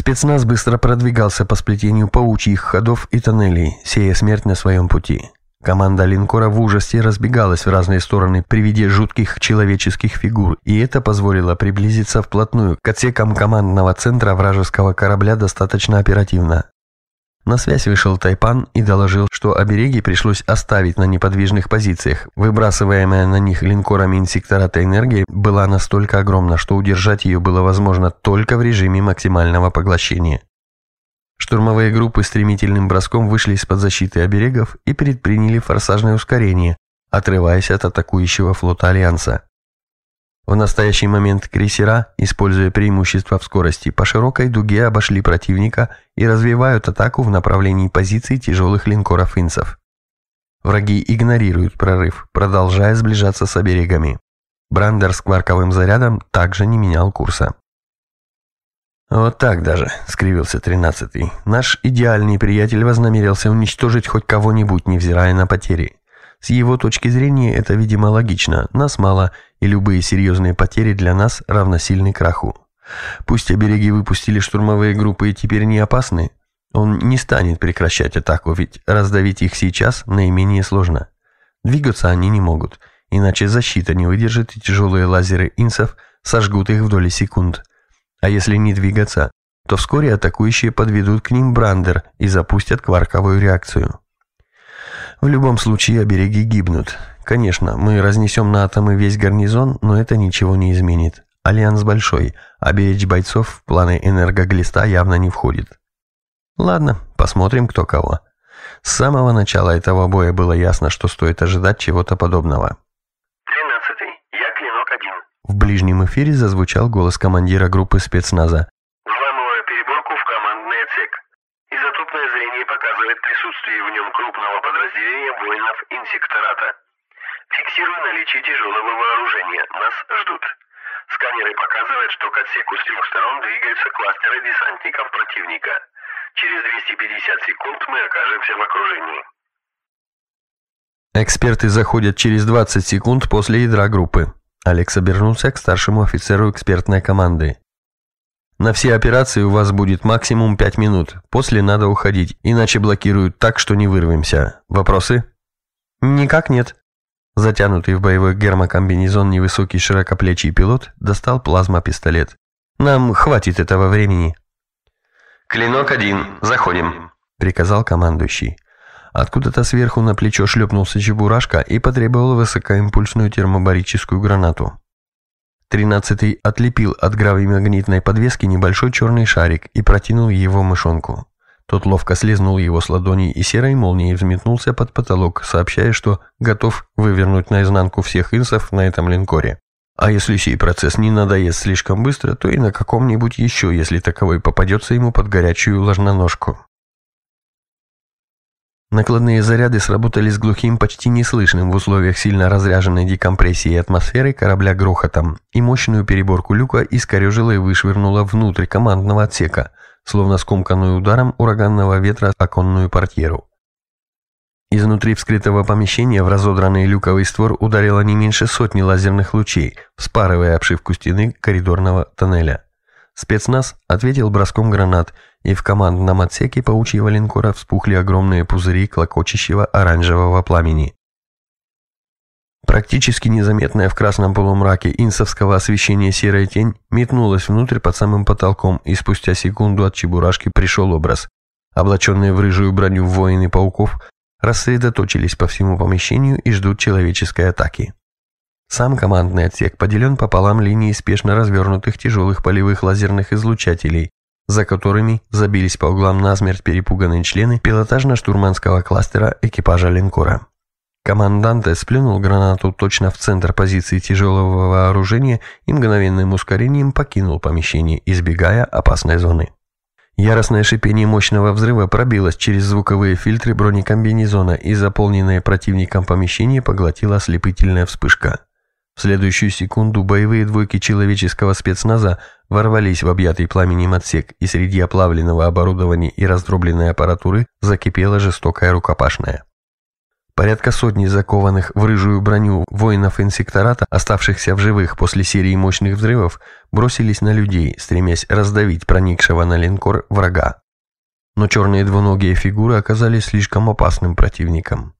Спецназ быстро продвигался по сплетению паучьих ходов и тоннелей, сея смерть на своем пути. Команда линкора в ужасе разбегалась в разные стороны при виде жутких человеческих фигур, и это позволило приблизиться вплотную к отсекам командного центра вражеского корабля достаточно оперативно. На связь вышел Тайпан и доложил, что обереги пришлось оставить на неподвижных позициях. Выбрасываемая на них линкорами инсектората энергия была настолько огромна, что удержать ее было возможно только в режиме максимального поглощения. Штурмовые группы стремительным броском вышли из-под защиты оберегов и предприняли форсажное ускорение, отрываясь от атакующего флота Альянса. В настоящий момент крейсера, используя преимущество в скорости, по широкой дуге обошли противника и развивают атаку в направлении позиций тяжелых линкоров инцев. Враги игнорируют прорыв, продолжая сближаться с оберегами. Брандер с кварковым зарядом также не менял курса. «Вот так даже», — скривился тринадцатый. «Наш идеальный приятель вознамерился уничтожить хоть кого-нибудь, невзирая на потери. С его точки зрения это, видимо, логично. Нас мало, и любые серьезные потери для нас равносильны краху. Пусть обереги выпустили штурмовые группы и теперь не опасны, он не станет прекращать атаку, ведь раздавить их сейчас наименее сложно. Двигаться они не могут, иначе защита не выдержит и тяжелые лазеры инсов сожгут их в доли секунд. А если не двигаться, то вскоре атакующие подведут к ним брандер и запустят кварковую реакцию. В любом случае обереги гибнут. Конечно, мы разнесем на атомы весь гарнизон, но это ничего не изменит. Альянс большой, а беречь бойцов в планы энергоглиста явно не входит. Ладно, посмотрим кто кого. С самого начала этого боя было ясно, что стоит ожидать чего-то подобного. «Тринадцатый, я Клинок один». В ближнем эфире зазвучал голос командира группы спецназа. Взламываю переборку в командный отсек. Изотопное зрение показывает присутствие в нем крупного подразделения воинов инсектората. Фиксирую наличие тяжелого вооружения. Нас ждут. Сканеры показывают, что к отсеку с трех сторон двигаются кластеры десантников противника. Через 250 секунд мы окажемся в окружении. Эксперты заходят через 20 секунд после ядра группы. Алекс обернулся к старшему офицеру экспертной команды. На все операции у вас будет максимум 5 минут. После надо уходить, иначе блокируют так, что не вырвемся. Вопросы? Никак нет. Затянутый в боевой гермокомбинезон невысокий широкоплечий пилот достал плазма-пистолет. Нам хватит этого времени. «Клинок один, заходим», — приказал командующий. Откуда-то сверху на плечо шлепнулся чебурашка и потребовал высокоимпульсную термобарическую гранату. Тринадцатый отлепил от гравимагнитной подвески небольшой черный шарик и протянул его мышонку. Тот ловко слезнул его с ладони и серой молнией взметнулся под потолок, сообщая, что готов вывернуть наизнанку всех инсов на этом линкоре. А если сей процесс не надоест слишком быстро, то и на каком-нибудь еще, если таковой попадется ему под горячую ложноножку. Накладные заряды сработали с глухим, почти неслышным в условиях сильно разряженной декомпрессии атмосферы корабля грохотом, и мощную переборку люка искорежило и вышвырнуло внутрь командного отсека, словно скомканную ударом ураганного ветра оконную портьеру. Изнутри вскрытого помещения в разодранный люковый створ ударило не меньше сотни лазерных лучей, вспарывая обшивку стены коридорного тоннеля. Спецназ ответил броском гранат, и в командном отсеке паучьего линкора вспухли огромные пузыри клокочущего оранжевого пламени. Практически незаметная в красном полумраке инсовского освещения серая тень метнулась внутрь под самым потолком, и спустя секунду от чебурашки пришел образ. Облаченные в рыжую броню воины пауков рассредоточились по всему помещению и ждут человеческой атаки. Сам командный отсек поделен пополам линией спешно развернутых тяжелых полевых лазерных излучателей, за которыми забились по углам насмерть перепуганные члены пилотажно-штурманского кластера экипажа линкора. Команданте сплюнул гранату точно в центр позиции тяжелого вооружения и мгновенным ускорением покинул помещение, избегая опасной зоны. Яростное шипение мощного взрыва пробилось через звуковые фильтры бронекомбинезона и заполненное противником помещение поглотила ослепительная вспышка. Следующую секунду боевые двойки человеческого спецназа ворвались в объятый пламенем отсек, и среди оплавленного оборудования и раздробленной аппаратуры закипела жестокая рукопашная. Порядка сотни закованных в рыжую броню воинов инсектората, оставшихся в живых после серии мощных взрывов, бросились на людей, стремясь раздавить проникшего на линкор врага. Но черные двуногие фигуры оказались слишком опасным противником.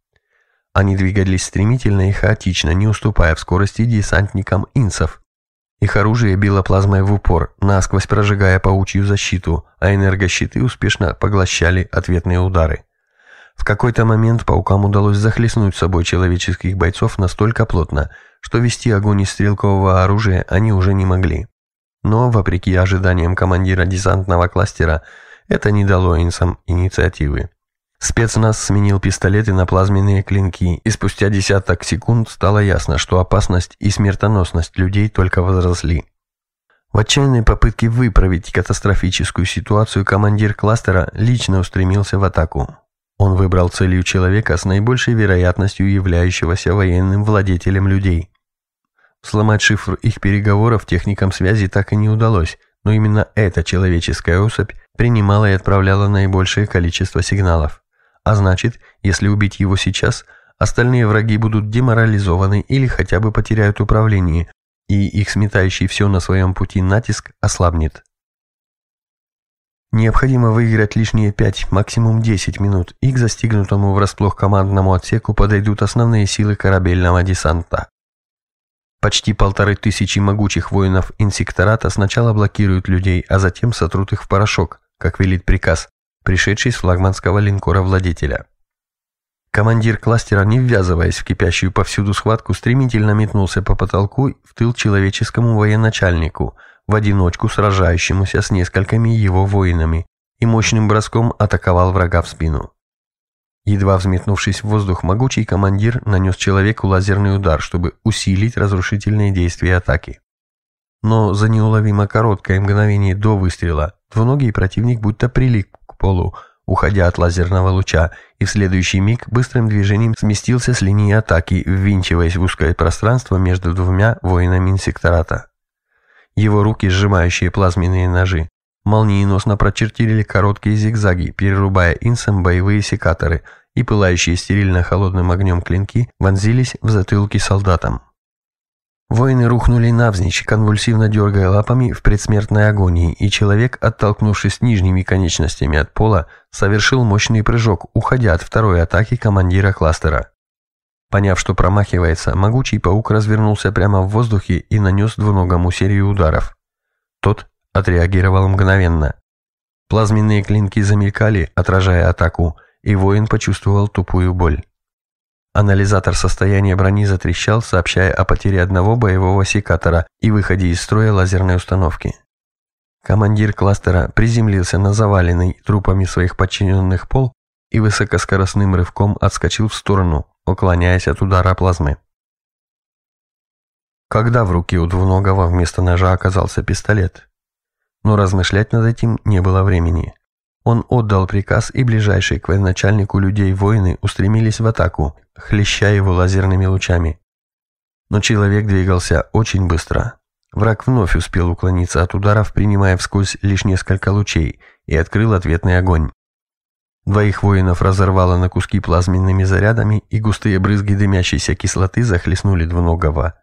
Они двигались стремительно и хаотично, не уступая в скорости десантникам инсов. Их оружие било плазмой в упор, насквозь прожигая паучью защиту, а энергощиты успешно поглощали ответные удары. В какой-то момент паукам удалось захлестнуть собой человеческих бойцов настолько плотно, что вести огонь из стрелкового оружия они уже не могли. Но, вопреки ожиданиям командира десантного кластера, это не дало инсам инициативы. Спецназ сменил пистолеты на плазменные клинки, и спустя десяток секунд стало ясно, что опасность и смертоносность людей только возросли. В отчаянной попытке выправить катастрофическую ситуацию командир кластера лично устремился в атаку. Он выбрал целью человека с наибольшей вероятностью являющегося военным владетелем людей. Сломать шифр их переговоров техникам связи так и не удалось, но именно эта человеческая особь принимала и отправляла наибольшее количество сигналов. А значит, если убить его сейчас, остальные враги будут деморализованы или хотя бы потеряют управление, и их сметающий все на своем пути натиск ослабнет. Необходимо выиграть лишние 5, максимум 10 минут, и к застигнутому врасплох командному отсеку подойдут основные силы корабельного десанта. Почти полторы тысячи могучих воинов инсектората сначала блокируют людей, а затем сотрут их в порошок, как велит приказ, пришедший с флагманского линкора владетеля. Командир кластера, не ввязываясь в кипящую повсюду схватку, стремительно метнулся по потолку в тыл человеческому военачальнику – в одиночку сражающемуся с несколькими его воинами, и мощным броском атаковал врага в спину. Едва взметнувшись в воздух, могучий командир нанес человеку лазерный удар, чтобы усилить разрушительные действия атаки. Но за неуловимо короткое мгновение до выстрела двуногий противник будто прилип полу, уходя от лазерного луча, и в следующий миг быстрым движением сместился с линии атаки, ввинчиваясь в узкое пространство между двумя воинами инсектората. Его руки, сжимающие плазменные ножи, молниеносно прочертили короткие зигзаги, перерубая инсом боевые секаторы, и пылающие стерильно холодным огнем клинки вонзились в затылки солдатам. Воины рухнули навзничь, конвульсивно дергая лапами в предсмертной агонии, и человек, оттолкнувшись нижними конечностями от пола, совершил мощный прыжок, уходя от второй атаки командира кластера. Поняв, что промахивается, могучий паук развернулся прямо в воздухе и нанес двуногому серию ударов. Тот отреагировал мгновенно. Плазменные клинки замелькали, отражая атаку, и воин почувствовал тупую боль. Анализатор состояния брони затрещал, сообщая о потере одного боевого секатора и выходе из строя лазерной установки. Командир кластера приземлился на заваленный трупами своих подчиненных пол и высокоскоростным рывком отскочил в сторону, уклоняясь от удара плазмы. Когда в руке у двуногого вместо ножа оказался пистолет? Но размышлять над этим не было времени. Он отдал приказ, и ближайшие к военачальнику людей воины устремились в атаку, хлеща его лазерными лучами. Но человек двигался очень быстро. Враг вновь успел уклониться от ударов, принимая вскользь лишь несколько лучей, и открыл ответный огонь. Двоих воинов разорвало на куски плазменными зарядами, и густые брызги дымящейся кислоты захлестнули двуногого.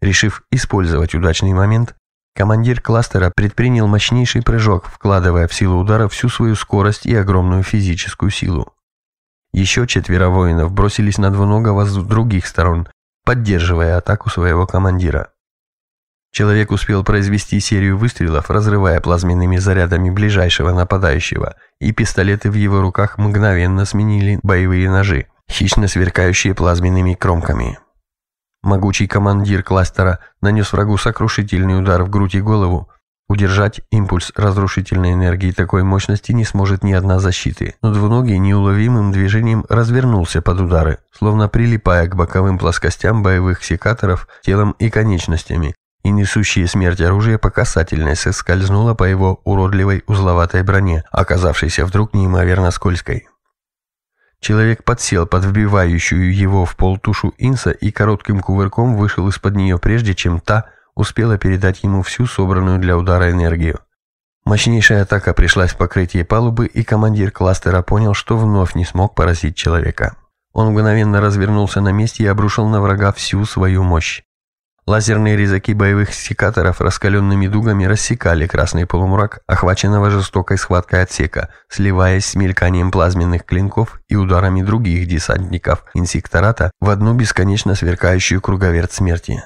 Решив использовать удачный момент, командир кластера предпринял мощнейший прыжок, вкладывая в силу удара всю свою скорость и огромную физическую силу. Еще четверо воинов бросились на двуногого с других сторон, поддерживая атаку своего командира. Человек успел произвести серию выстрелов, разрывая плазменными зарядами ближайшего нападающего, и пистолеты в его руках мгновенно сменили боевые ножи, хищно сверкающие плазменными кромками. Могучий командир кластера нанес врагу сокрушительный удар в грудь и голову. Удержать импульс разрушительной энергии такой мощности не сможет ни одна защиты, но двуногий неуловимым движением развернулся под удары, словно прилипая к боковым плоскостям боевых секаторов телом и конечностями, и несущее смерть оружие по касательной соскользнуло по его уродливой узловатой броне, оказавшейся вдруг неимоверно скользкой. Человек подсел под вбивающую его в пол тушу инса и коротким кувырком вышел из-под нее, прежде чем та успела передать ему всю собранную для удара энергию. Мощнейшая атака пришлась в покрытие палубы, и командир кластера понял, что вновь не смог поразить человека. Он мгновенно развернулся на месте и обрушил на врага всю свою мощь. Лазерные резаки боевых секаторов раскаленными дугами рассекали красный полумрак, охваченного жестокой схваткой отсека, сливаясь с мельканием плазменных клинков и ударами других десантников инсектората в одну бесконечно сверкающую круговерть смерти.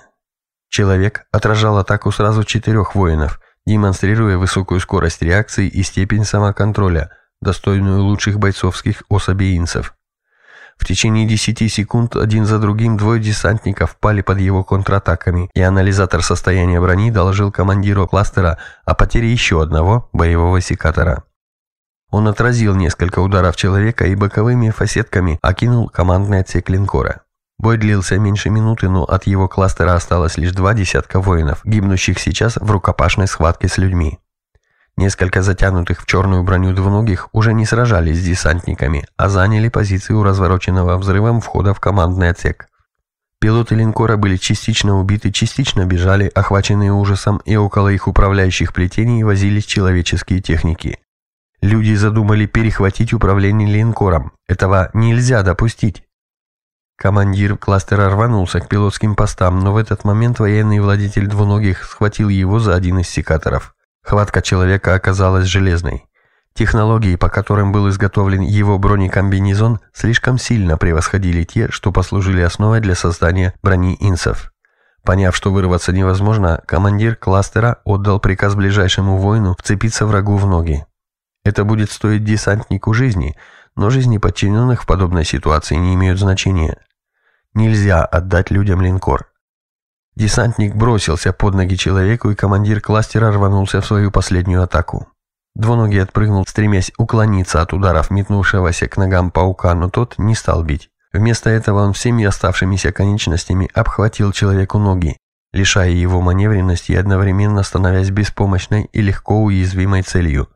Человек отражал атаку сразу четырех воинов, демонстрируя высокую скорость реакции и степень самоконтроля, достойную лучших бойцовских особей инсов. В течение 10 секунд один за другим двое десантников пали под его контратаками, и анализатор состояния брони доложил командиру кластера о потере еще одного боевого секатора. Он отразил несколько ударов человека и боковыми фасетками окинул командный отсек линкора. Бой длился меньше минуты, но от его кластера осталось лишь два десятка воинов, гибнущих сейчас в рукопашной схватке с людьми. Несколько затянутых в черную броню двуногих уже не сражались с десантниками, а заняли позиции у развороченного взрывом входа в командный отсек. Пилоты линкора были частично убиты, частично бежали, охваченные ужасом, и около их управляющих плетений возились человеческие техники. Люди задумали перехватить управление линкором. Этого нельзя допустить. Командир кластера рванулся к пилотским постам, но в этот момент военный владетель двуногих схватил его за один из секаторов. Хватка человека оказалась железной. Технологии, по которым был изготовлен его бронекомбинезон, слишком сильно превосходили те, что послужили основой для создания брони инсов. Поняв, что вырваться невозможно, командир кластера отдал приказ ближайшему воину вцепиться врагу в ноги. Это будет стоить десантнику жизни, но жизни подчиненных в подобной ситуации не имеют значения. Нельзя отдать людям линкор. Десантник бросился под ноги человеку, и командир кластера рванулся в свою последнюю атаку. Двуногий отпрыгнул, стремясь уклониться от ударов метнувшегося к ногам паука, но тот не стал бить. Вместо этого он всеми оставшимися конечностями обхватил человеку ноги, лишая его маневренности и одновременно становясь беспомощной и легко уязвимой целью.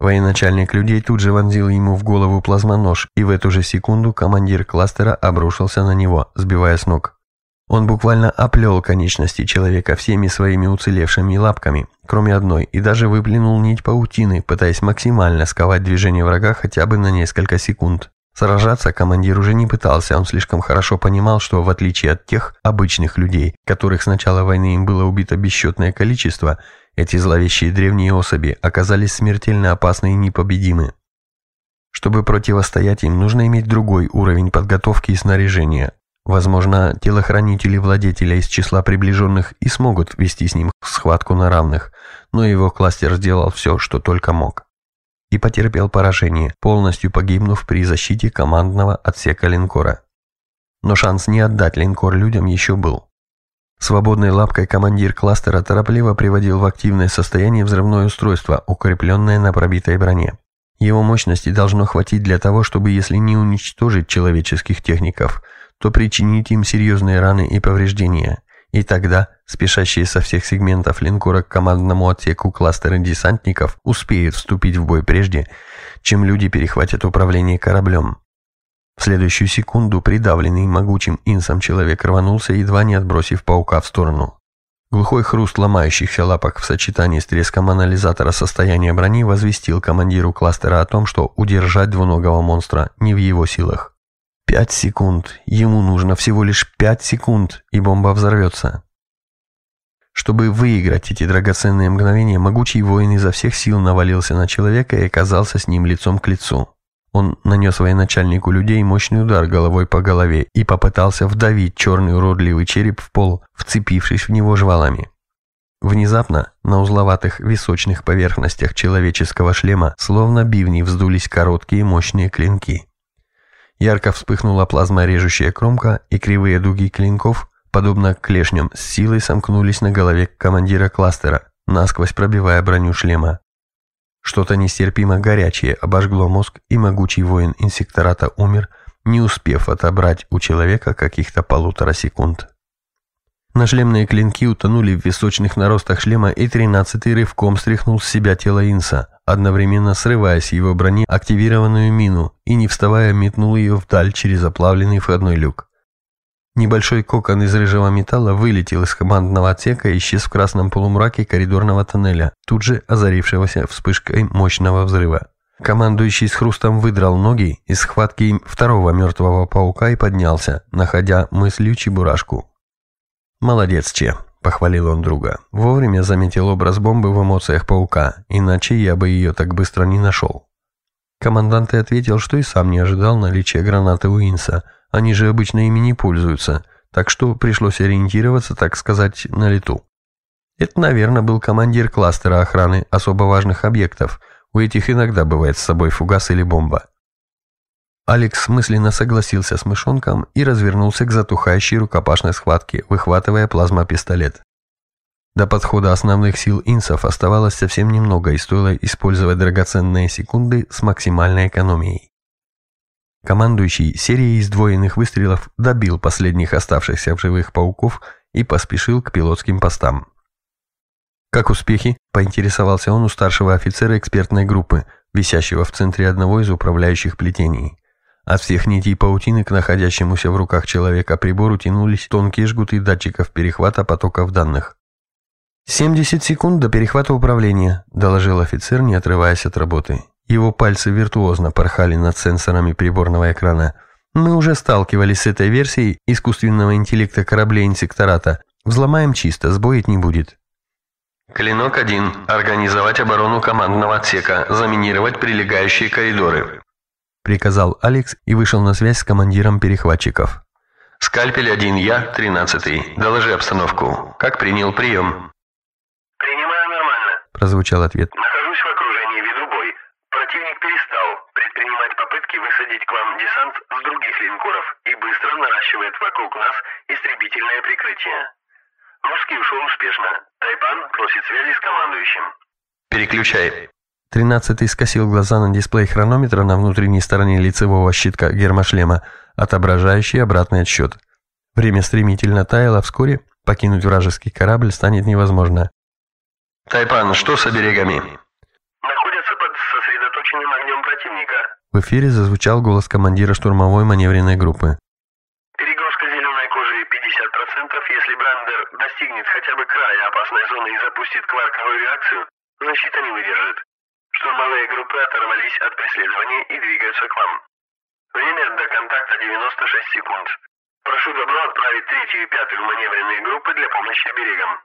Военачальник людей тут же вонзил ему в голову плазмонож, и в эту же секунду командир кластера обрушился на него, сбивая с ног. Он буквально оплел конечности человека всеми своими уцелевшими лапками, кроме одной, и даже выплюнул нить паутины, пытаясь максимально сковать движение врага хотя бы на несколько секунд. Сражаться командир уже не пытался, он слишком хорошо понимал, что в отличие от тех обычных людей, которых с начала войны им было убито бесчетное количество, эти зловещие древние особи оказались смертельно опасны и непобедимы. Чтобы противостоять им, нужно иметь другой уровень подготовки и снаряжения, Возможно, телохранители владетеля из числа приближенных и смогут вести с ним схватку на равных, но его кластер сделал все, что только мог. И потерпел поражение, полностью погибнув при защите командного отсека линкора. Но шанс не отдать линкор людям еще был. Свободной лапкой командир кластера торопливо приводил в активное состояние взрывное устройство, укрепленное на пробитой броне. Его мощности должно хватить для того, чтобы, если не уничтожить человеческих техников – то причинить им серьезные раны и повреждения. И тогда спешащие со всех сегментов линкора к командному отсеку кластеры десантников успеют вступить в бой прежде, чем люди перехватят управление кораблем. В следующую секунду придавленный могучим инсом человек рванулся, едва не отбросив паука в сторону. Глухой хруст ломающихся лапок в сочетании с треском анализатора состояния брони возвестил командиру кластера о том, что удержать двуногого монстра не в его силах. Пять секунд. Ему нужно всего лишь пять секунд, и бомба взорвется. Чтобы выиграть эти драгоценные мгновения, могучий воин изо всех сил навалился на человека и оказался с ним лицом к лицу. Он нанес военачальнику людей мощный удар головой по голове и попытался вдавить черный уродливый череп в пол, вцепившись в него жвалами. Внезапно на узловатых височных поверхностях человеческого шлема словно бивни вздулись короткие мощные клинки. Ярко вспыхнула плазма режущая кромка, и кривые дуги клинков, подобно клешням, с силой сомкнулись на голове командира кластера, насквозь пробивая броню шлема. Что-то нестерпимо горячее обожгло мозг, и могучий воин инсектората умер, не успев отобрать у человека каких-то полутора секунд. Нашлемные клинки утонули в височных наростах шлема, и тринадцатый рывком стряхнул с себя тело инса, одновременно срывая с его брони активированную мину и, не вставая, метнул ее вдаль через оплавленный входной люк. Небольшой кокон из рыжего металла вылетел из командного отсека и исчез в красном полумраке коридорного тоннеля, тут же озарившегося вспышкой мощного взрыва. Командующий с хрустом выдрал ноги из схватки второго мертвого паука и поднялся, находя мыслью чебурашку. «Молодец, Че», — похвалил он друга. Вовремя заметил образ бомбы в эмоциях паука, иначе я бы ее так быстро не нашел. Командант и ответил, что и сам не ожидал наличия гранаты Уинса. Они же обычно ими не пользуются, так что пришлось ориентироваться, так сказать, на лету. Это, наверное, был командир кластера охраны особо важных объектов — у этих иногда бывает с собой фугас или бомба. Алекс мысленно согласился с мышонком и развернулся к затухающей рукопашной схватке, выхватывая плазмопистолет. До подхода основных сил инсов оставалось совсем немного и стоило использовать драгоценные секунды с максимальной экономией. Командующий серией сдвоенных выстрелов добил последних оставшихся в живых пауков и поспешил к пилотским постам. «Как успехи?» – поинтересовался он у старшего офицера экспертной группы, висящего в центре одного из управляющих плетений. От всех нитей паутины к находящемуся в руках человека прибору тянулись тонкие жгуты датчиков перехвата потоков данных. «70 секунд до перехвата управления», – доложил офицер, не отрываясь от работы. Его пальцы виртуозно порхали над сенсорами приборного экрана. «Мы уже сталкивались с этой версией искусственного интеллекта кораблей инсектората. Взломаем чисто, сбоить не будет». Клинок 1. Организовать оборону командного отсека, заминировать прилегающие коридоры. Приказал Алекс и вышел на связь с командиром перехватчиков. Скальпель 1, я, 13. Доложи обстановку. Как принял прием? Принимаю нормально. Прозвучал ответ. Нахожусь в окружении, веду бой. Противник перестал предпринимать попытки высадить к вам десант с других линкоров и быстро наращивает вокруг нас истребительное прикрытие. Русский ушел успешно. Тайпан просит связи с командующим. Переключай. Тринадцатый скосил глаза на дисплей хронометра на внутренней стороне лицевого щитка гермошлема, отображающий обратный отсчет. Время стремительно таяло, вскоре покинуть вражеский корабль станет невозможно. Тайпан, что с оберегами? Находятся под сосредоточенным огнем противника. В эфире зазвучал голос командира штурмовой маневренной группы. достигнет хотя бы края опасной зоны и запустит кварковую реакцию, защита не выдержит. Штурмовые группы оторвались от преследования и двигаются к вам. Время до контакта 96 секунд. Прошу добро отправить третью и пятую маневренные группы для помощи берегам.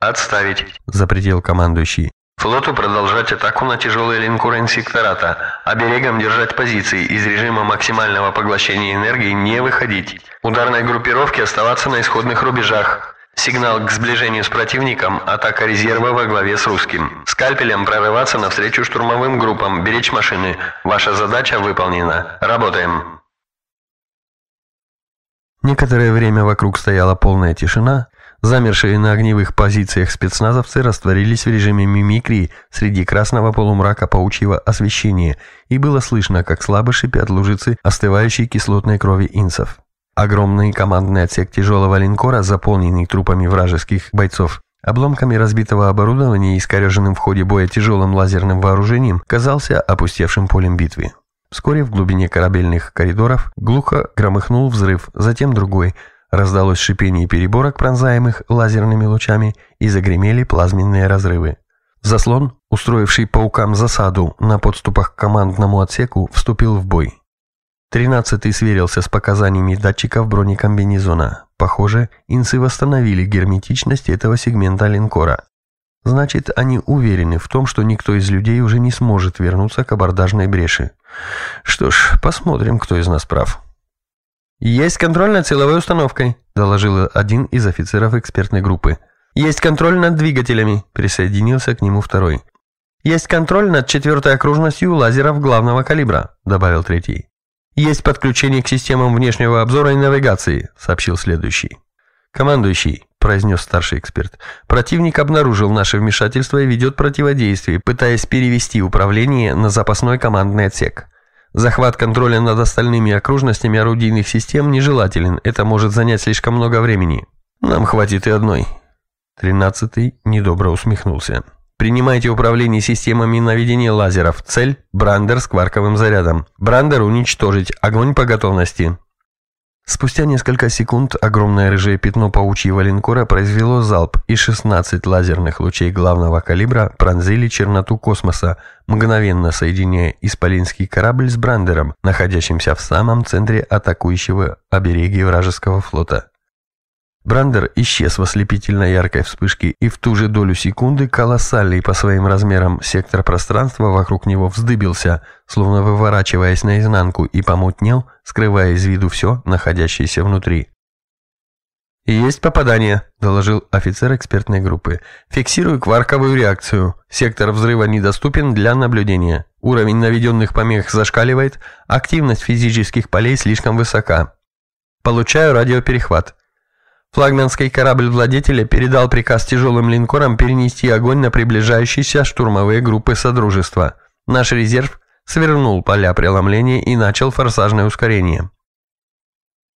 «Отставить», — запретил командующий. «Флоту продолжать атаку на тяжелые линкоры инсектората, а берегам держать позиции, из режима максимального поглощения энергии не выходить. Ударной группировке оставаться на исходных рубежах. Сигнал к сближению с противником, атака резерва во главе с русским. Скальпелем прорываться навстречу штурмовым группам, беречь машины. Ваша задача выполнена. Работаем. Некоторое время вокруг стояла полная тишина. Замершие на огневых позициях спецназовцы растворились в режиме мимикрии среди красного полумрака паучьего освещения, и было слышно, как слабо шипят лужицы остывающей кислотной крови инсов. Огромный командный отсек тяжелого линкора, заполненный трупами вражеских бойцов, обломками разбитого оборудования и искореженным в ходе боя тяжелым лазерным вооружением, казался опустевшим полем битвы. Вскоре в глубине корабельных коридоров глухо громыхнул взрыв, затем другой. Раздалось шипение переборок, пронзаемых лазерными лучами, и загремели плазменные разрывы. Заслон, устроивший паукам засаду на подступах к командному отсеку, вступил в бой. Тринадцатый сверился с показаниями датчиков бронекомбинезона. Похоже, инцы восстановили герметичность этого сегмента линкора. Значит, они уверены в том, что никто из людей уже не сможет вернуться к абордажной бреши. Что ж, посмотрим, кто из нас прав. «Есть контроль над силовой установкой», – доложил один из офицеров экспертной группы. «Есть контроль над двигателями», – присоединился к нему второй. «Есть контроль над четвертой окружностью лазеров главного калибра», – добавил третий. «Есть подключение к системам внешнего обзора и навигации», — сообщил следующий. «Командующий», — произнес старший эксперт, — «противник обнаружил наше вмешательство и ведет противодействие, пытаясь перевести управление на запасной командный отсек. Захват контроля над остальными окружностями орудийных систем нежелателен, это может занять слишком много времени. Нам хватит и одной». Тринадцатый недобро усмехнулся. Принимайте управление системами наведения лазеров. Цель – Брандер с кварковым зарядом. Брандер уничтожить. Огонь по готовности. Спустя несколько секунд огромное рыжее пятно паучьего линкора произвело залп, и 16 лазерных лучей главного калибра пронзили черноту космоса, мгновенно соединяя исполинский корабль с Брандером, находящимся в самом центре атакующего обереги вражеского флота. Брандер исчез в ослепительно яркой вспышке, и в ту же долю секунды колоссальный по своим размерам сектор пространства вокруг него вздыбился, словно выворачиваясь наизнанку, и помутнел, скрывая из виду все, находящееся внутри. «Есть попадание», – доложил офицер экспертной группы. «Фиксирую кварковую реакцию. Сектор взрыва недоступен для наблюдения. Уровень наведенных помех зашкаливает, активность физических полей слишком высока. Получаю радиоперехват. Флагманский корабль владетеля передал приказ тяжелым линкорам перенести огонь на приближающиеся штурмовые группы Содружества. Наш резерв свернул поля преломления и начал форсажное ускорение.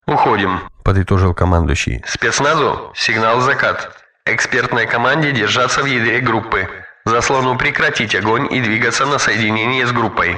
«Уходим», — подытожил командующий. «Спецназу? Сигнал закат. Экспертной команде держаться в ядре группы. Заслону прекратить огонь и двигаться на соединение с группой».